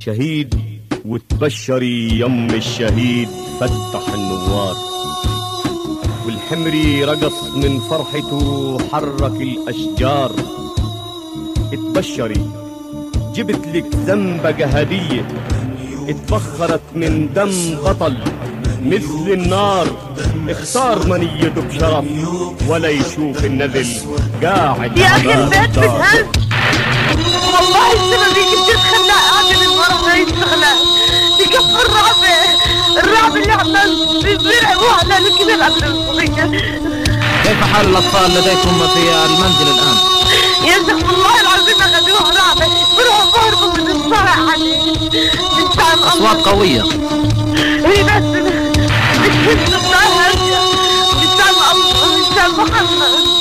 شهيد وتبشري يم الشهيد. فتح النوار. والحمري رقص من فرحته حرك الأشجار. اتبشري جبت لك زنبقة هدية. اتبخرت من دم بطل. مثل النار. اختار منيته بشرف ولا يشوف النذل قاعد يا أخي البيت الدار. ذلك نلعب للقضية كيف حال الأطفال لديكم في المنزل الآن؟ يا يزق والله العظيم أخذوهم رعبة بروحوا بهربوا من الصرع عليه أصوات قوية. هي بس. بتكون الله. بتسمع الله. بتسمع محمد